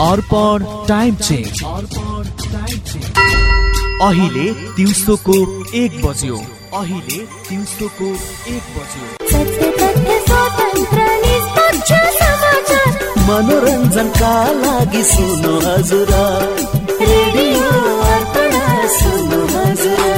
अर्पण time change. अहिले दिउँसोको एक बज्यो। अहिले दिउँसोको एक बज्यो। मनोरञ्जनका लागि सुन्नु हजुर। रेडियो अर्पण सुन्नु हजुर।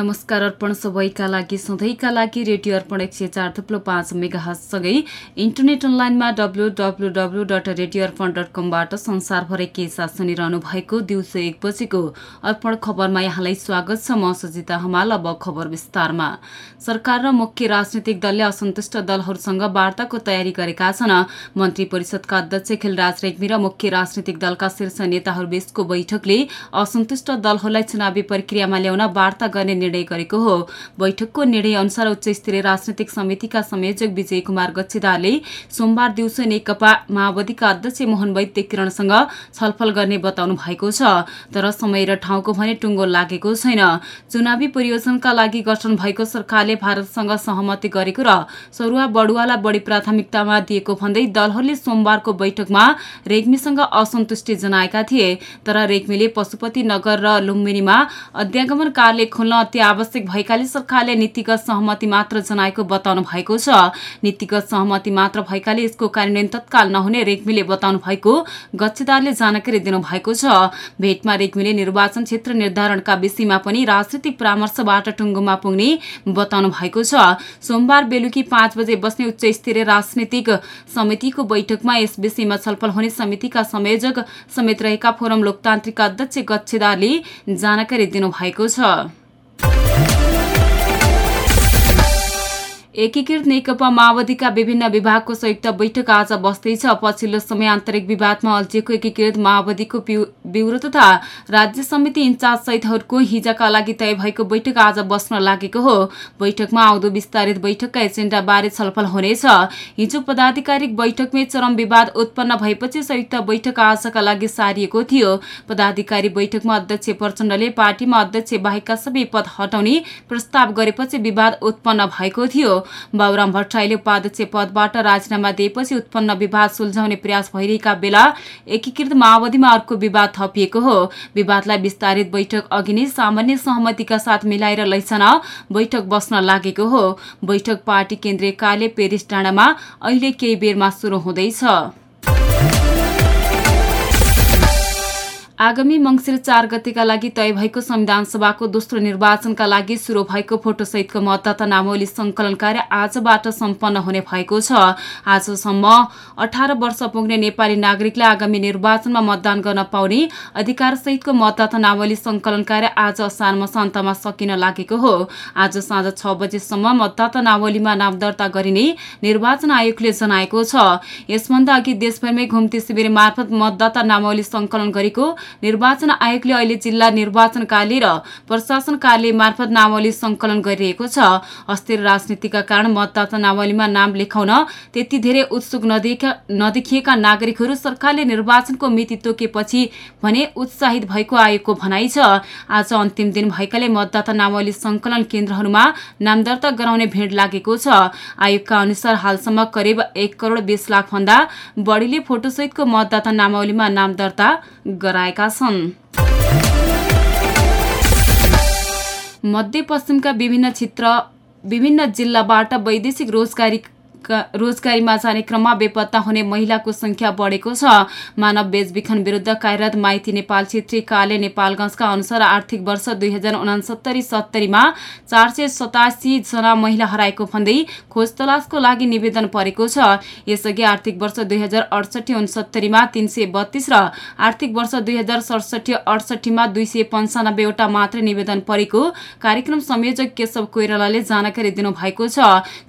नमस्कार अर्पण सबैका लागि सधैँका लागि रेडियो अर्पण एक सय चार थुप्लो पाँच मेगाहजसँगै इन्टरनेट अनलाइनमा W W W dot radio Arpan dot कमबाट संसारभरै के साथ सुनिरहनु भएको दिउँसो एक बजेको अर्पण खबरमा यहाँलाई स्वागत छ। म सजिता हमाल अब खबर विस्तारमा। सरकार र मुख्य राजनैतिक दलले असन्तुष्ट दलहरूसँग वार्ताको तयारी गरेका छन्। मन्त्री परिषदका अध्यक्ष खिलराज रेग्मी र मुख्य राजनैतिक दलका शीर्ष नेताहरूबीचको बैठकले असन्तुष्ट दलहरूलाई चुनावी प्रक्रियामा ल्याउन वार्ता गर्ने निर्णय गरेको हो। बैठकको निर्णय अनुसार उच्च स्तरीय राजनैतिक समितिका संयोजक विजय कुमार गच्छेदारले सोमबार दिउँसो नेकपा माओवादीका अध्यक्ष मोहन वैद्य किरणसँग छलफल गर्ने बताउनु भएको छ। तर समय र ठाउँको भने टुङ्गो लागेको छैन। चुनावी परियोजनका लागि गठन भएको सरकारले भारतसँग सहमति गरेको र सरुवा बडुवालाई बढी प्राथमिकतामा दिएको भन्दै दलहरूले सोमबारको बैठकमा रेग्मीसँग असन्तुष्टि जनाएका थिए। तर रेग्मीले पशुपति नगर र लुम्बिनीमा अध्यागमन कार्यालय खोल्न आवश्यक भएकाले सरकारले नीतिगत सहमति मात्र जनाएको बताउनु भएको छ। नीतिगत सहमति मात्र भएकाले यसको कार्यान्वयन तत्काल नहुने रेग्मीले बताउनु भएको गच्छेदारले जानकारी दिनुभएको छ। भेटमा रेग्मीले निर्वाचन क्षेत्र निर्धारणका विषयमा पनि राजनैतिक परामर्शबाट टुङ्गोमा पुग्ने बताउनु भएको छ। सोमबार बेलुकी पाँच बजे बस्ने उच्च स्तरीय राजनैतिक समितिको बैठकमा यस विषयमा छलफल हुने समितिका संयोजक समेत रहेका फोरम लोकतान्त्रिक अध्यक्ष गच्छेदारले जानकारी दिनुभएको छ। एकीकृत नेकपा माओवादीका विभिन्न विभागको संयुक्त बैठक आज बस्दैछ। पछिल्लो समय आन्तरिक विवादमा अल्झिएको एकीकृत माओवादीको ब्युरो तथा राज्य समिति इन्चार्ज सहितहरूको हिजका लागि तय भएको बैठक आज बस्न लागेको हो। बैठकमा आउँदो विस्तारित बैठकका एजेन्डाबारे छलफल हुनेछ। हिजो पदाधिकारिक बैठकमै चरम विवाद उत्पन्न भएपछि संयुक्त बैठक आजका लागि सारिएको थियो। पदाधिकारी बैठकमा अध्यक्ष प्रचण्डले पार्टीमा अध्यक्ष बाहेकका सबै पद हटाउने प्रस्ताव गरेपछि विवाद उत्पन्न भएको थियो। बाबुराम भट्टराईले उपाध्यक्ष पदबाट राजीनामा दिएपछि उत्पन्न विवाद सुल्झाउने प्रयास भइरहेका बेला एकीकृत माओवादीमा अर्को विवाद थपिएको हो। विवादलाई विस्तारित बैठक अघि नै सामान्य सहमतिका साथ मिलाएर लैजान बैठक बस्न लागेको हो। बैठक पार्टी केन्द्रीय कार्यालय पेरिस डाँडामा अहिले केही बेरमा शुरू हुँदैछ। आगामी मङ्सिर चार गतेका लागि तय भएको संविधान सभाको दोस्रो निर्वाचनका लागि शुरू भएको फोटोसहितको मतदाता नामावली संकलन कार्य आजबाट सम्पन्न हुने भएको छ। आजसम्म अठार वर्ष पुग्ने नेपाली नागरिकले आगामी निर्वाचनमा मतदान गर्न पाउने अधिकारसहितको मतदाता नामावली संकलन कार्य आज असार मसान्तमा सकिन लागेको हो। आज साँझ छ बजेसम्म मतदाता नावलीमा नाम दर्ता गरिने निर्वाचन आयोगले जनाएको छ। यसभन्दा अघि देशभरमै घुम्ती शिविर मार्फत मतदाता नामावली संकलन गरेको निर्वाचन आयोगले अहिले जिल्ला निर्वाचन कार्यालय र प्रशासन कार्यालय मार्फत नावली संकलन गरिरहेको छ। अस्थिर राजनीतिका कारण मतदाता नावलीमा नाम लेखाउन त्यति धेरै उत्सुक नदेखिएका नागरिकहरू सरकारले निर्वाचनको मिति तोकेपछि भने उत्साहित भएको आयोगको भनाइ छ। आज अन्तिम दिन भएकाले मतदाता नावली संकलन केन्द्रहरूमा नाम दर्ता गराउने भेट लागेको छ। आयोगका अनुसार हालसम्म करिब एक करोड बीस लाख भन्दा बढीले फोटोसहितको मतदाता नामावलीमा नाम दर्ता गराएका छन् मध्यपश्चिमका विभिन्न क्षेत्र विभिन्न जिल्लाबाट वैदेशिक रोजगारी रोजगारीमा जाने क्रममा बेपत्ता हुने महिलाको संख्या बढेको छ। मानव बेचबिखन विरुद्ध कार्यरत माइती नेपाल क्षेत्रीय कार्य नेपालगंजका अनुसार आर्थिक वर्ष दुई हजार उनासत्तरी सत्तरीमा चार सय सतासी जना महिला हराएको भन्दै खोज तलासको लागि निवेदन परेको छ। यसअघि आर्थिक वर्ष दुई हजार अडसठी उनसत्तरीमा तीन सय बत्तीस र आर्थिक वर्ष दुई हजार सडसठी अडसठीमा दुई सय पन्चानब्बेवटा मात्रै निवेदन परेको। कार्यक्रम संयोजक केशव कोइरालाले जानकारी दिनुभएको छ।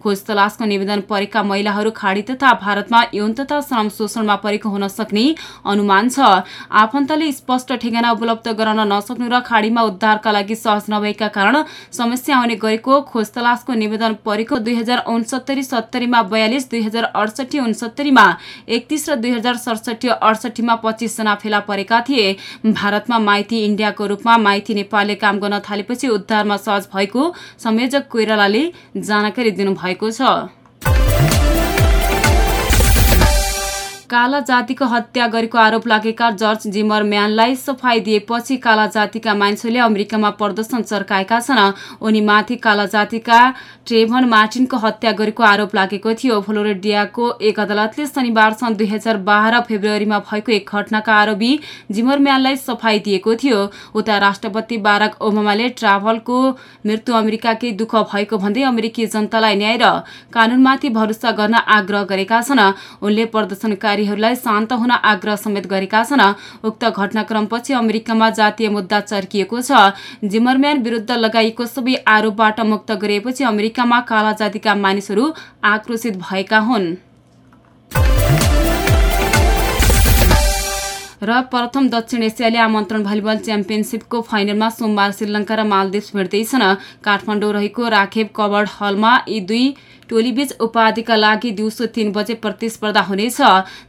खोज तलासको निवेदन परेका महिलाहरू खाडी तथा भारतमा यौन तथा श्रम शोषणमा परेको हुन सक्ने अनुमान छ। आफन्तले स्पष्ट ठेगाना उपलब्ध गराउन नसक्नु र खाडीमा उद्धारका लागि सहज नभएका कारण समस्या आउने गरेको खोज तलासको निवेदन परेको दुई हजार उनसत्तरी सत्तरीमा बयालिस दुई हजार अडसठी उनसत्तरीमा एकतिस र दुई हजार सडसठी अडसठीमा पच्चिसजना फेला परेका थिए। भारतमा माइती इन्डियाको रूपमा माइती नेपालले काम गर्न थालेपछि उद्धारमा सहज भएको संयोजक कोइरालाले जानकारी दिनुभएको छ। काला जातिको हत्या गरेको आरोप लागेका जर्ज जिमर म्यानलाई सफाई दिएपछि काला जातिका मान्छेले अमेरिकामा प्रदर्शन चर्काएका छन्। उनीमाथि काला जातिका ट्रेभन मार्टिनको हत्या गरेको आरोप लागेको थियो। फ्लोरिडियाको एक अदालतले शनिबार सन् दुई हजार बाह्र फेब्रुअरीमा भएको एक घटनाका आरोपी जिमर म्यानलाई सफाई दिएको थियो। उता राष्ट्रपति बाराक ओबामाले ट्राभलको मृत्यु अमेरिकाकै दुःख भएको भन्दै अमेरिकी जनतालाई न्याय र कानूनमाथि भरोसा गर्न आग्रह गरेका छन्। उनले प्रदर्शनकारी अधिकारीहरूलाई शान्त हुन आग्रह समेत गरेका छन्। उक्त घटनाक्रमपछि अमेरिकामा जातीय मुद्दा चर्किएको छ। जिमरम्यान विरुद्ध लगाइएको सबै आरोपबाट मुक्त गरिएपछि अमेरिकामा काला जातिका मानिसहरू आक्रोशित भएका हुन्। र प्रथम दक्षिण एसियाली आमन्त्रण भलिबल च्याम्पियनसिपको फाइनलमा सोमबार श्रीलङ्का र मालदिप्स भेट्दैछन्। काठमाडौँ रहेको राखेब कवर्ड हलमा यी दुई टोलीबीच उपाधिका लागि दिउँसो तीन बजे प्रतिस्पर्धा हुनेछ।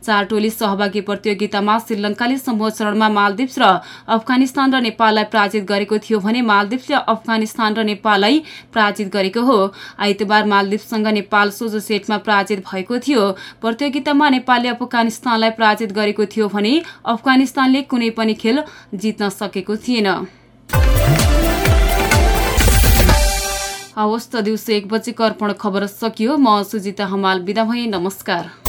चार टोली सहभागी प्रतियोगितामा श्रीलङ्काले समूह चरणमा मालदिप्स र अफगानिस्तान र नेपाललाई पराजित गरेको थियो भने मालदिप्सले अफगानिस्तान र नेपाललाई पराजित गरेको हो। आइतबार मालदिप्ससँग नेपाल सोझो सेटमा पराजित भएको थियो। प्रतियोगितामा नेपालले अफगानिस्तानलाई पराजित गरेको थियो भने अफगानिस्तानले कुनै पनि खेल जित्न सकेको थिएन। हवस् त दिउँसो एक बजेको अर्पण खबर सकियो। म सुजिता हमाल बिदा भएँ। नमस्कार।